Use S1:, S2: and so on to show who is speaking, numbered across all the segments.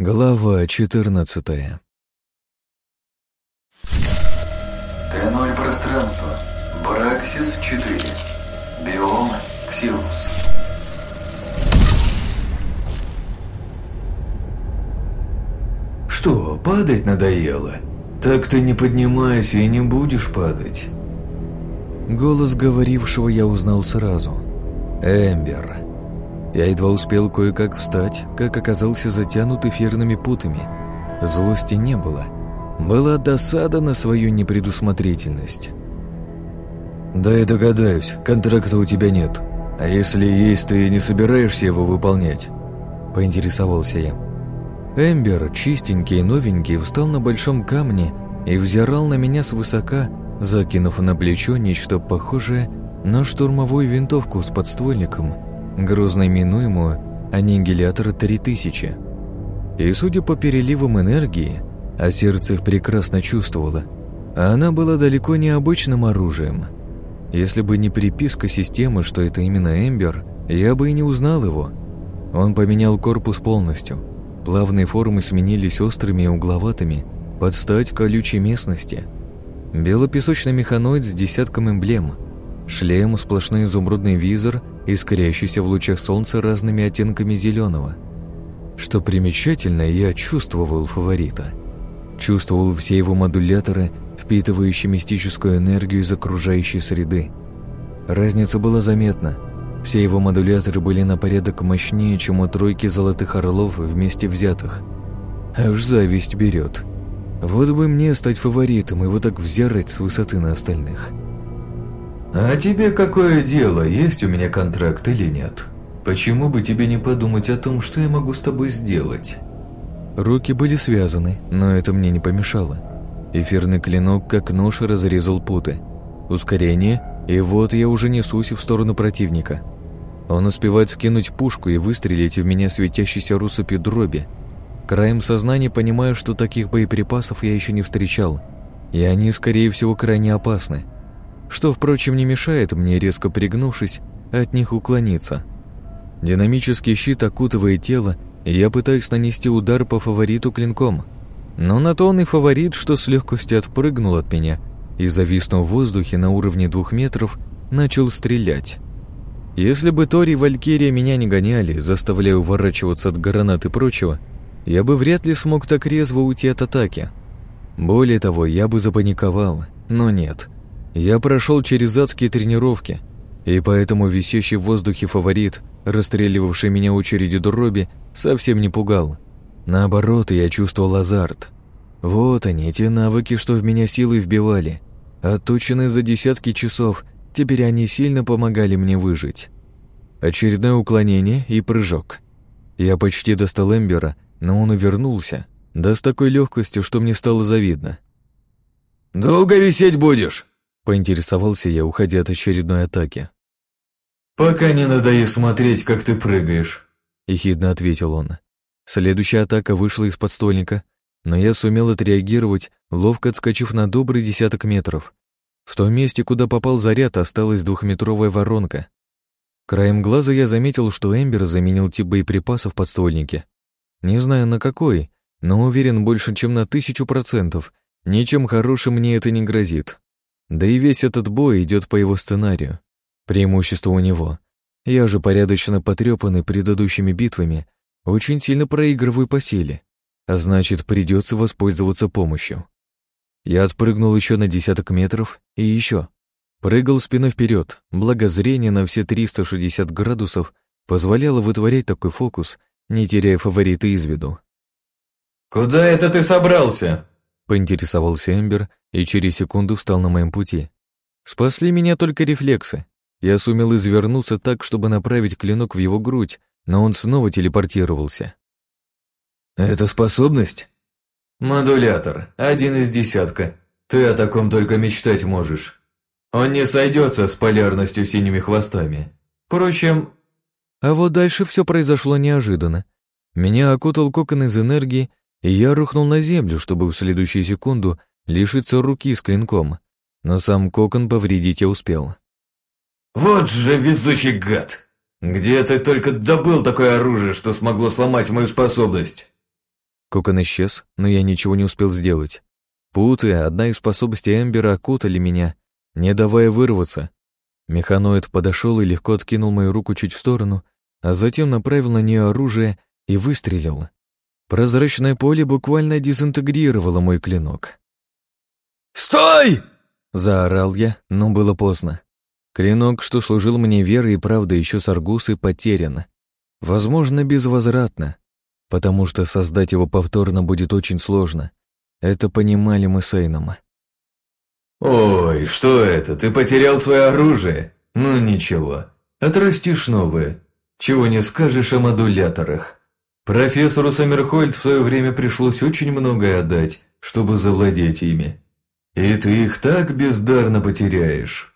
S1: Глава 14
S2: Т0 пространство. Браксис 4. Биом Ксилус.
S3: Что, падать надоело? Так ты не поднимайся и не будешь падать.
S1: Голос говорившего я узнал сразу. Эмбер. Я едва успел кое-как встать, как оказался затянут эфирными путами. Злости не было. Была досада на свою непредусмотрительность.
S3: Да я догадаюсь, контракта у тебя нет. А если есть, ты не собираешься его выполнять?
S1: Поинтересовался я. Эмбер, чистенький и новенький, встал на большом камне и взирал на меня свысока, закинув на плечо нечто похожее на штурмовую винтовку с подствольником, грозно именуемую «Аннигилятор 3000». И, судя по переливам энергии, а сердце их прекрасно чувствовало, она была далеко не обычным оружием. Если бы не переписка системы, что это именно Эмбер, я бы и не узнал его. Он поменял корпус полностью. Плавные формы сменились острыми и угловатыми, под стать колючей местности – Белопесочный механоид с десятком эмблем. Шлем, сплошной изумрудный визор, искрящийся в лучах солнца разными оттенками зеленого. Что примечательно, я чувствовал фаворита. Чувствовал все его модуляторы, впитывающие мистическую энергию из окружающей среды. Разница была заметна. Все его модуляторы были на порядок мощнее, чем у тройки золотых орлов вместе взятых. Аж зависть берет. Вот бы мне стать фаворитом и вот так взирать с высоты на остальных.
S3: «А тебе какое дело, есть у меня контракт или нет? Почему бы тебе не подумать о том, что я могу с тобой сделать?»
S1: Руки были связаны, но это мне не помешало. Эфирный клинок, как нож, разрезал путы. Ускорение, и вот я уже несусь в сторону противника. Он успевает скинуть пушку и выстрелить в меня светящейся русыпью дроби, Краем сознания понимаю, что таких боеприпасов я еще не встречал, и они, скорее всего, крайне опасны. Что, впрочем, не мешает мне, резко пригнувшись, от них уклониться. Динамический щит окутывает тело, и я пытаюсь нанести удар по фавориту клинком. Но на то он и фаворит, что с легкостью отпрыгнул от меня и, зависнув в воздухе на уровне двух метров, начал стрелять. Если бы Тори и Валькирия меня не гоняли, заставляя уворачиваться от гранат и прочего, я бы вряд ли смог так резво уйти от атаки. Более того, я бы запаниковал, но нет. Я прошел через адские тренировки, и поэтому висящий в воздухе фаворит, расстреливавший меня очередью дроби, совсем не пугал. Наоборот, я чувствовал азарт. Вот они, те навыки, что в меня силой вбивали. Отточенные за десятки часов, теперь они сильно помогали мне выжить. Очередное уклонение и прыжок. Я почти достал Эмбера, но он увернулся, да с такой легкостью, что мне стало завидно.
S3: «Долго висеть будешь?»
S1: — поинтересовался я, уходя от очередной атаки.
S3: «Пока не надоест смотреть, как ты прыгаешь», —
S1: ехидно ответил он. Следующая атака вышла из подстольника, но я сумел отреагировать, ловко отскочив на добрый десяток метров. В том месте, куда попал заряд, осталась двухметровая воронка. Краем глаза я заметил, что Эмбер заменил тип боеприпасов в подствольнике, не знаю на какой, но уверен больше, чем на тысячу процентов. Ничем хорошим мне это не грозит. Да и весь этот бой идет по его сценарию. Преимущество у него. Я же порядочно потрепанный предыдущими битвами, очень сильно проигрываю по силе, а значит, придется воспользоваться помощью. Я отпрыгнул еще на десяток метров и еще. Прыгал спиной вперед, благо зрение на все 360 градусов позволяло вытворять такой фокус, не теряя фаворита из виду.
S3: «Куда это ты собрался?»
S1: — поинтересовался Эмбер и через секунду встал на моем пути. Спасли меня только рефлексы. Я сумел извернуться так, чтобы направить клинок в его грудь, но он снова телепортировался.
S3: «Это способность?» «Модулятор, один из десятка. Ты о таком только мечтать можешь. Он не сойдется с полярностью синими хвостами. Впрочем,
S1: а вот дальше все произошло неожиданно. Меня окутал кокон из энергии, и я рухнул на землю, чтобы в следующую секунду лишиться руки с клинком. Но сам кокон повредить я успел.
S3: «Вот же везучий гад! Где ты только добыл такое оружие, что смогло сломать мою способность?»
S1: Кокон исчез, но я ничего не успел сделать. Путы, одна из способностей Эмбера, окутали меня, не давая вырваться. Механоид подошел и легко откинул мою руку чуть в сторону, а затем направил на нее оружие и выстрелил. Прозрачное поле буквально дезинтегрировало мой клинок.
S3: «Стой!»
S1: — заорал я, но было поздно. Клинок, что служил мне верой и правдой еще с Аргусы, потерян. Возможно, безвозвратно, потому что создать его повторно будет очень сложно. Это понимали мы с Эйном.
S3: «Ой, что это? Ты потерял свое оружие? Ну ничего, отрастишь новое. Чего не скажешь о модуляторах. Профессору Саммерхольд в свое время пришлось очень многое отдать, чтобы завладеть ими. И ты их так бездарно потеряешь».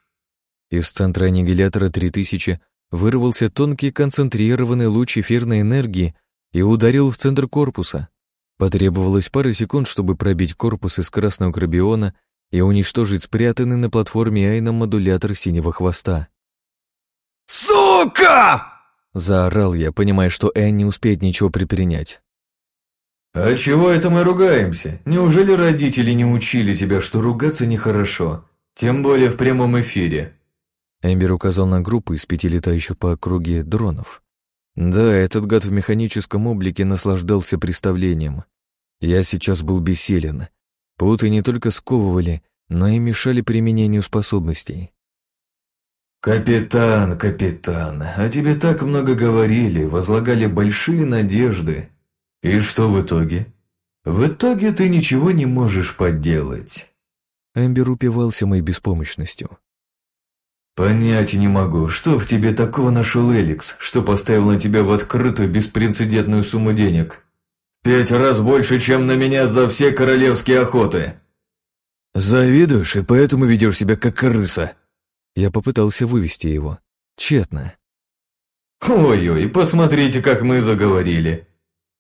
S1: Из центра аннигилятора 3000 вырвался тонкий концентрированный луч эфирной энергии и ударил в центр корпуса. Потребовалось пара секунд, чтобы пробить корпус из красного крабиона и уничтожить спрятанный на платформе Айна модулятор синего хвоста.
S3: «Сука!»
S1: — заорал я, понимая, что Эн не успеет ничего предпринять.
S3: «А чего это мы ругаемся? Неужели родители не учили тебя, что ругаться нехорошо? Тем более в прямом эфире?»
S1: Эмбер указал на группу из пяти летающих по округе дронов. Да, этот гад в механическом облике наслаждался представлением. Я сейчас был бессилен. Путы не только сковывали, но и мешали применению способностей.
S3: «Капитан, капитан, о тебе так много говорили, возлагали большие надежды. И что в итоге? В итоге ты ничего не можешь поделать».
S1: Эмбер упивался моей беспомощностью.
S3: «Понять не могу, что в тебе такого нашел Эликс, что поставил на тебя в открытую беспрецедентную сумму денег? Пять раз больше, чем на меня за все королевские охоты!»
S1: «Завидуешь и поэтому ведешь себя как крыса!» Я попытался вывести его. Тщетно.
S3: «Ой-ой, посмотрите, как мы заговорили!»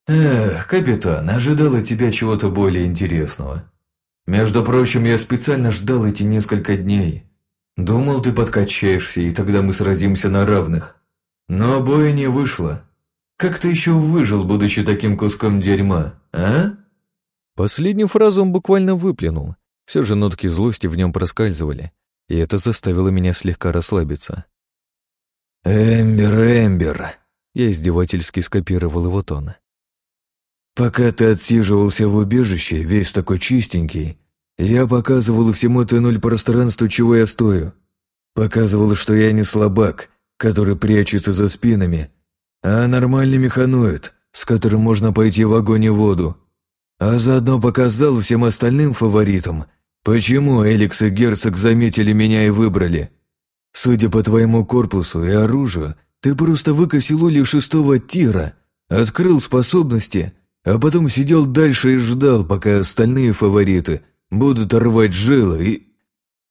S3: «Эх, капитан, ожидал от тебя чего-то более интересного. Между прочим, я специально ждал эти несколько дней». Думал, ты подкачаешься, и тогда мы сразимся на равных. Но боя не вышло. Как ты еще выжил, будучи таким куском дерьма, а?
S1: Последнюю фразу он буквально выплюнул. Все же нотки злости в нем проскальзывали, и это заставило меня слегка расслабиться.
S3: «Эмбер, Эмбер!»
S1: Я издевательски скопировал его тон.
S3: «Пока ты отсиживался в убежище, весь такой чистенький, я показывал всему Т-0 пространству, чего я стою. Показывал, что я не слабак, который прячется за спинами, а нормальный механоид, с которым можно пойти в огонь и воду. А заодно показал всем остальным фаворитам, почему Эликс и Герцог заметили меня и выбрали. Судя по твоему корпусу и оружию, ты просто выкосил ули шестого тира, открыл способности, а потом сидел дальше и ждал, пока остальные фавориты – Будут рвать жилы и...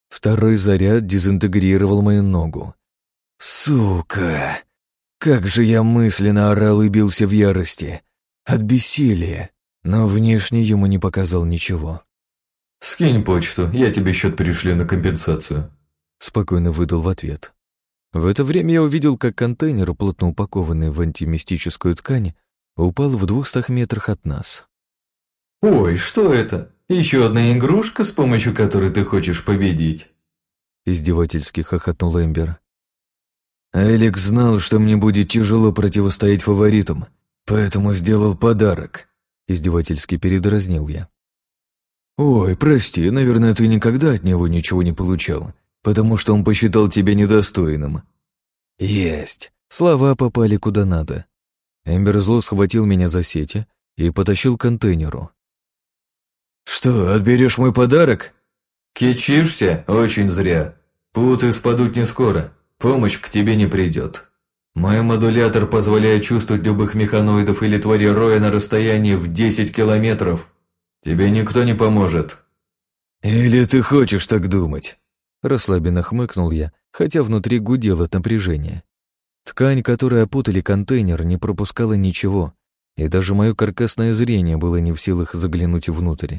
S1: Второй заряд дезинтегрировал мою ногу.
S3: «Сука! Как же я мысленно орал и бился в ярости! От бессилия!» Но внешне ему не показал ничего. «Скинь почту, я тебе счет перешлю на компенсацию», —
S1: спокойно выдал в ответ. В это время я увидел, как контейнер, плотно упакованный в антимистическую ткань, упал в двухстах метрах от нас.
S3: «Ой, что это? Еще одна игрушка, с помощью которой ты хочешь победить?»
S1: Издевательски хохотнул Эмбер.
S3: Элик знал, что мне будет тяжело противостоять фаворитам, поэтому сделал подарок.
S1: Издевательски передразнил я.
S3: «Ой, прости, наверное, ты никогда от него ничего не получал, потому что он посчитал тебя недостойным».
S1: «Есть!» Слова попали куда надо. Эмбер зло схватил меня за сети и потащил к контейнеру.
S3: «Что, отберешь мой подарок?» «Кичишься? Очень зря. Путы спадут не скоро. Помощь к тебе не придет. Мой модулятор позволяет чувствовать любых механоидов или твари роя на расстоянии в 10 километров. Тебе никто не поможет». «Или ты хочешь так думать?»
S1: Расслабленно хмыкнул я, хотя внутри гудел от напряжения. Ткань, которой опутали контейнер, не пропускала ничего, и даже мое каркасное зрение было не в силах заглянуть внутрь.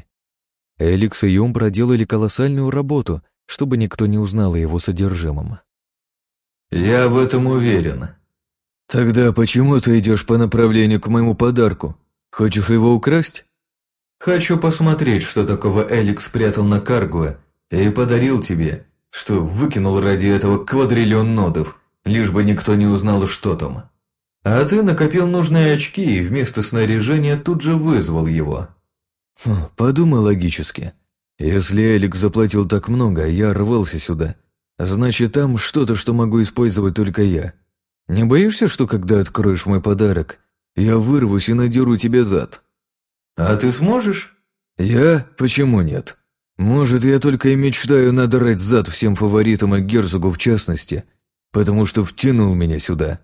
S1: Эликс и Юм проделали колоссальную работу, чтобы никто не узнал о его содержимом.
S3: «Я в этом уверен. Тогда почему ты идешь по направлению к моему подарку? Хочешь его украсть? Хочу посмотреть, что такого Элик спрятал на Каргуа и подарил тебе, что выкинул ради этого квадриллион нодов, лишь бы никто не узнал, что там. А ты накопил нужные очки и вместо снаряжения тут же вызвал его.
S1: Хм, подумай логически. Если Элик заплатил так много, я рвался сюда, значит, там что-то, что могу использовать только я. Не боишься, что когда откроешь мой подарок, я вырвусь и надеру тебе зад?
S3: А ты сможешь?
S1: Я? Почему нет? Может, я только и мечтаю надрать зад всем фаворитам и герцогу в частности, потому что втянул меня сюда.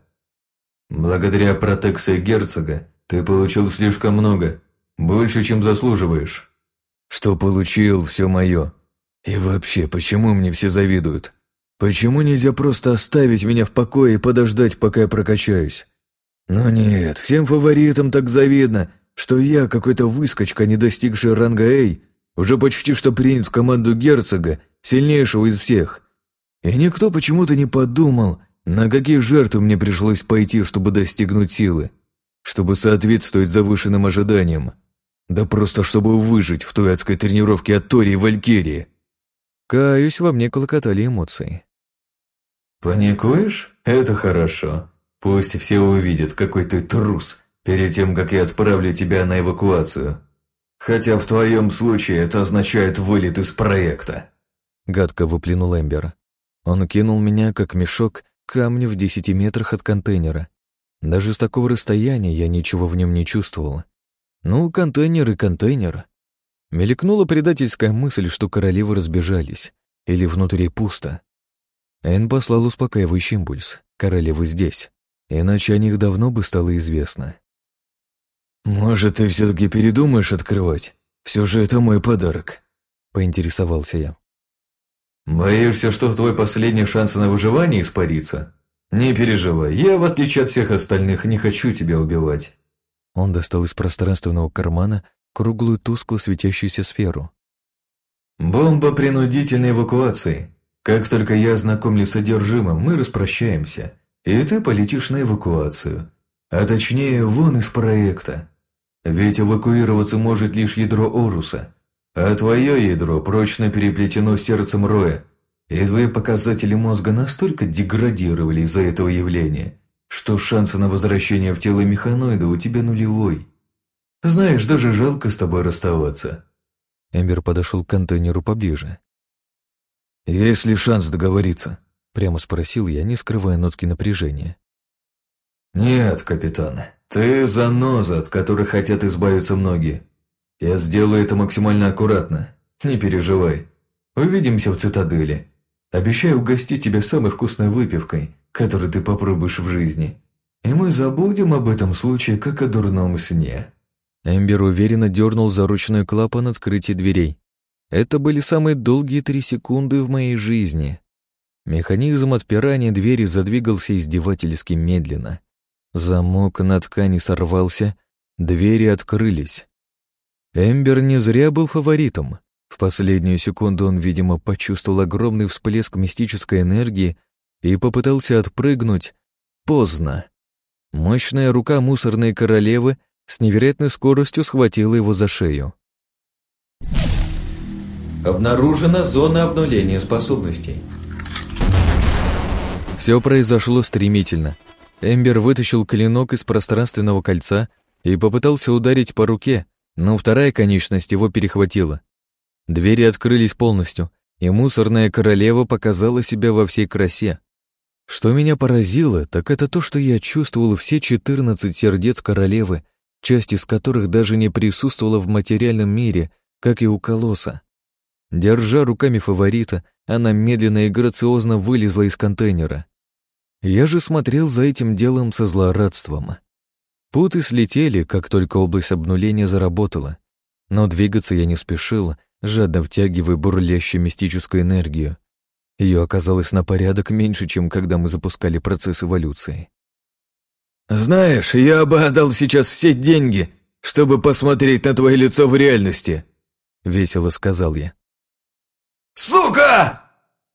S3: Благодаря протекции герцога ты получил слишком много, больше, чем заслуживаешь.
S1: Что получил, все мое. И вообще, почему мне все завидуют? Почему нельзя просто оставить меня в покое и подождать, пока я прокачаюсь? Но нет, всем фаворитам так завидно, что я, какой-то выскочка, не достигший ранга Эй, уже почти что принят в команду герцога, сильнейшего из всех. И никто почему-то не подумал, на какие жертвы мне пришлось пойти, чтобы достигнуть силы, чтобы соответствовать завышенным ожиданиям. Да просто чтобы выжить в той адской тренировке от Тори и Валькирии. Каюсь, во мне клокотали эмоции.
S3: «Паникуешь? Это хорошо. Пусть все увидят, какой ты трус, перед тем, как я отправлю тебя на эвакуацию. Хотя в твоем случае это означает вылет из проекта».
S1: Гадко выплюнул Эмбер. Он кинул меня, как мешок, камни в десяти метрах от контейнера. Даже с такого расстояния я ничего в нем не чувствовал. Ну, контейнер и контейнер. Мелькнула предательская мысль, что королевы разбежались, или внутри пусто. Эн послал успокаивающий импульс. Королевы здесь. Иначе о них давно бы стало известно. «Может, ты все-таки передумаешь открывать? Все же это мой подарок», — поинтересовался я.
S3: «Боишься, что твой последний шанс на выживание испарится? Не переживай, я, в отличие от всех остальных, не хочу тебя убивать.
S1: Он достал из пространственного кармана круглую тускло светящуюся сферу.
S3: «Бомба принудительной эвакуации. Как только я ознакомлюсь с содержимым, мы распрощаемся, и ты полетишь на эвакуацию. А точнее, вон из проекта. Ведь эвакуироваться может лишь ядро Оруса, а твое ядро прочно переплетено сердцем Роя, и твои показатели мозга настолько деградировали из-за этого явления, что шансы на возвращение в тело механоида у тебя нулевой. Знаешь, даже жалко с тобой расставаться».
S1: Эмбер подошел к контейнеру поближе. «Есть ли шанс договориться?» — прямо спросил я, не скрывая нотки напряжения.
S3: «Нет, капитан, ты заноза, от которой хотят избавиться многие. Я сделаю это максимально аккуратно, не переживай. Увидимся в цитадели. Обещаю угостить тебя самой вкусной выпивкой, который ты попробуешь в жизни. И мы забудем об этом случае, как о дурном сне».
S1: Эмбер уверенно дернул за ручной клапан открытия дверей. Это были самые долгие три секунды в моей жизни. Механизм отпирания двери задвигался издевательски медленно. Замок на ткани сорвался, двери открылись. Эмбер не зря был фаворитом. В последнюю секунду он, видимо, почувствовал огромный всплеск мистической энергии и попытался отпрыгнуть. Поздно. Мощная рука мусорной королевы с невероятной скоростью схватила его за шею.
S3: Обнаружена зона обнуления способностей.
S1: Все произошло стремительно. Эмбер вытащил клинок из пространственного кольца и попытался ударить по руке, но вторая конечность его перехватила. Двери открылись полностью, и мусорная королева показала себя во всей красе. Что меня поразило, так это то, что я чувствовал все четырнадцать сердец королевы, часть из которых даже не присутствовала в материальном мире, как и у колосса. Держа руками фаворита, она медленно и грациозно вылезла из контейнера. Я же смотрел за этим делом со злорадством. Путы слетели, как только область обнуления заработала, но двигаться я не спешил, жадно втягивая бурлящую мистическую энергию. Ее оказалось на порядок меньше, чем когда мы запускали процесс эволюции.
S3: «Знаешь, я бы отдал сейчас все деньги, чтобы посмотреть на твое лицо в реальности», — весело сказал я. «Сука!»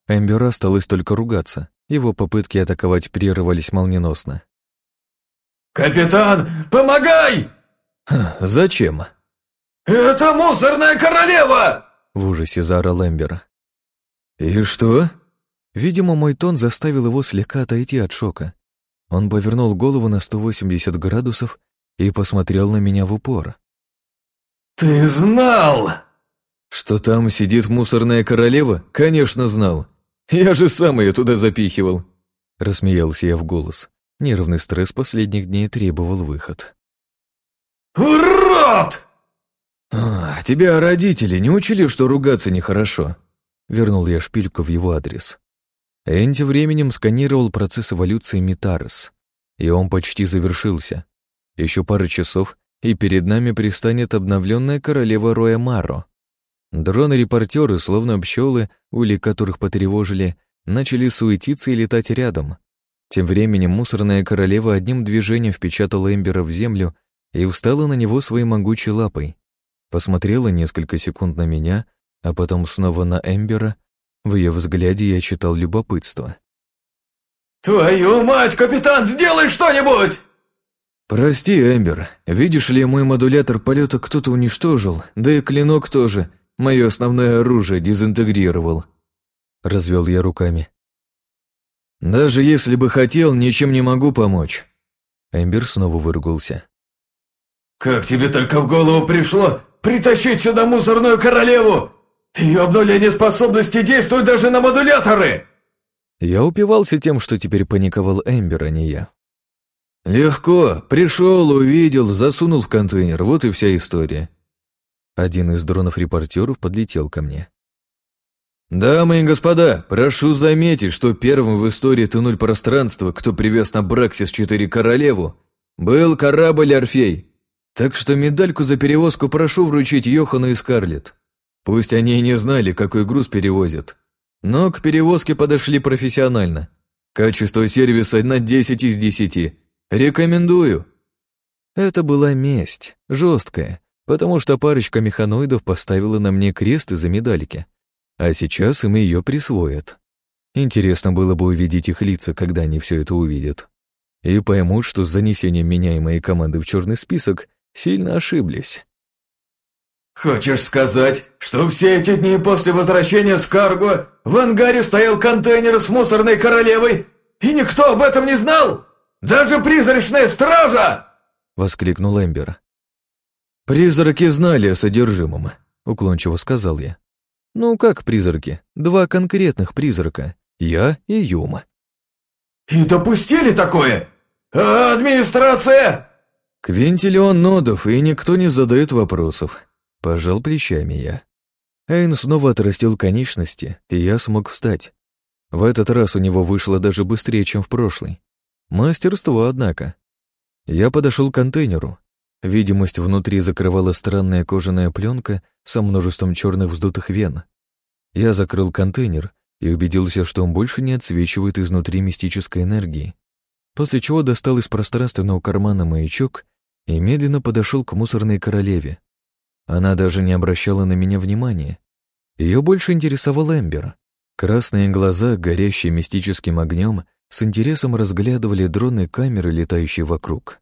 S1: Эмбер осталось только ругаться. Его попытки атаковать прерывались молниеносно.
S3: «Капитан, помогай!»
S1: Ха, «Зачем?»
S3: «Это мусорная королева!»
S1: В ужасе заорал Эмбер. «И что?» Видимо, мой тон заставил его слегка отойти от шока. Он повернул голову на 180 градусов и посмотрел на меня в упор.
S3: «Ты знал!»
S1: «Что там сидит мусорная королева? Конечно, знал. Я же сам ее туда запихивал!» Рассмеялся я в голос. Нервный стресс последних дней требовал выход.
S3: «Урод!»
S1: «А, тебя родители не учили, что ругаться нехорошо?» Вернул я шпильку в его адрес. Энди временем сканировал процесс эволюции Митарес, и он почти завершился. Еще пара часов, и перед нами пристанет обновленная королева Роя Маро. Дроны-репортеры, словно пчелы, ули которых потревожили, начали суетиться и летать рядом. Тем временем мусорная королева одним движением впечатала Эмбера в землю и встала на него своей могучей лапой. Посмотрела несколько секунд на меня, а потом снова на Эмбера. В ее взгляде я читал любопытство.
S3: «Твою мать, капитан, сделай что-нибудь!»
S1: «Прости, Эмбер, видишь ли, мой модулятор полета кто-то уничтожил, да и клинок тоже, мое основное оружие дезинтегрировал». Развел я руками. «Даже если бы хотел, ничем не могу помочь». Эмбер снова выругался.
S3: «Как тебе только в голову пришло притащить сюда мусорную королеву? Ее обнуление способности действует даже на модуляторы!»
S1: Я упивался тем, что теперь паниковал Эмбер, а не я.
S3: «Легко. Пришел, увидел, засунул в контейнер. Вот и вся история».
S1: Один из дронов-репортеров подлетел ко мне.
S3: «Дамы и господа, прошу заметить, что первым в истории туннель пространства, кто привез на Браксис-4 королеву, был корабль «Орфей». Так что медальку за перевозку прошу вручить Йохану и Скарлетт. Пусть они и не знали, какой груз перевозят. Но к перевозке подошли профессионально. Качество сервиса на 10 из 10. Рекомендую.
S1: Это была месть, жесткая, потому что парочка механоидов поставила на мне крест из-за медальки. А сейчас им ее присвоят. Интересно было бы увидеть их лица, когда они все это увидят. И поймут, что с занесением меня и моей команды в черный список сильно ошиблись.
S3: «Хочешь сказать, что все эти дни после возвращения с Карго в ангаре стоял контейнер с мусорной королевой, и никто об этом не знал? Даже призрачная стража!»
S1: — воскликнул Эмбер.
S3: «Призраки знали о содержимом», —
S1: уклончиво сказал я. Ну, как призраки? Два конкретных призрака. Я и Юма.
S3: И допустили такое? А администрация?
S1: Квинтиллион нодов, и никто не задает вопросов. Пожал плечами я. Эйн снова отрастил конечности, и я смог встать. В этот раз у него вышло даже быстрее, чем в прошлый. Мастерство, однако. Я подошел к контейнеру, Видимость внутри закрывала странная кожаная пленка со множеством черных вздутых вен. Я закрыл контейнер и убедился, что он больше не отсвечивает изнутри мистической энергии, после чего достал из пространственного кармана маячок и медленно подошел к мусорной королеве. Она даже не обращала на меня внимания. Ее больше интересовал Эмбер. Красные глаза, горящие мистическим огнем, с интересом разглядывали дроны камеры, летающие вокруг.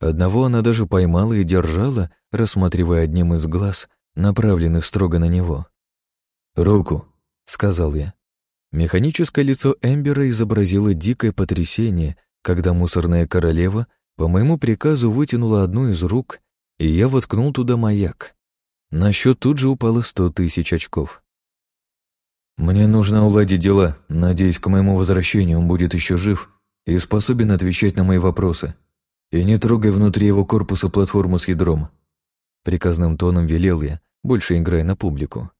S1: Одного она даже поймала и держала, рассматривая одним из глаз, направленных строго на него. «Руку», — сказал я. Механическое лицо Эмбера изобразило дикое потрясение, когда мусорная королева по моему приказу вытянула одну из рук, и я воткнул туда маяк. На счет тут же упало сто тысяч очков. «Мне нужно уладить дела. Надеюсь, к моему возвращению он будет еще жив и способен отвечать на мои вопросы», и не трогай внутри его корпуса платформу с ядром. Приказным тоном велел я, больше играя на публику.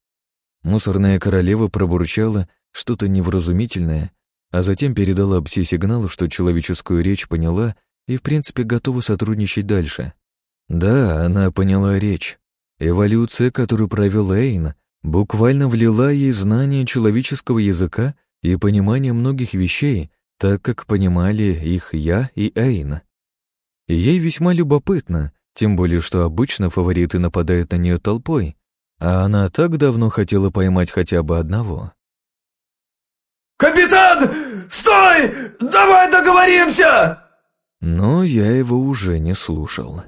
S1: Мусорная королева пробурчала что-то невразумительное, а затем передала пси сигнал, что человеческую речь поняла и, в принципе, готова сотрудничать дальше. Да, она поняла речь. Эволюция, которую провел Эйн, буквально влила ей знание человеческого языка и понимание многих вещей, так как понимали их я и Эйн. И ей весьма любопытно, тем более, что обычно фавориты нападают на нее толпой, а она так давно хотела поймать хотя бы одного.
S3: «Капитан! Стой! Давай договоримся!»
S1: Но я его уже не слушал.